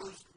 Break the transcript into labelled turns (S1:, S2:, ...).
S1: was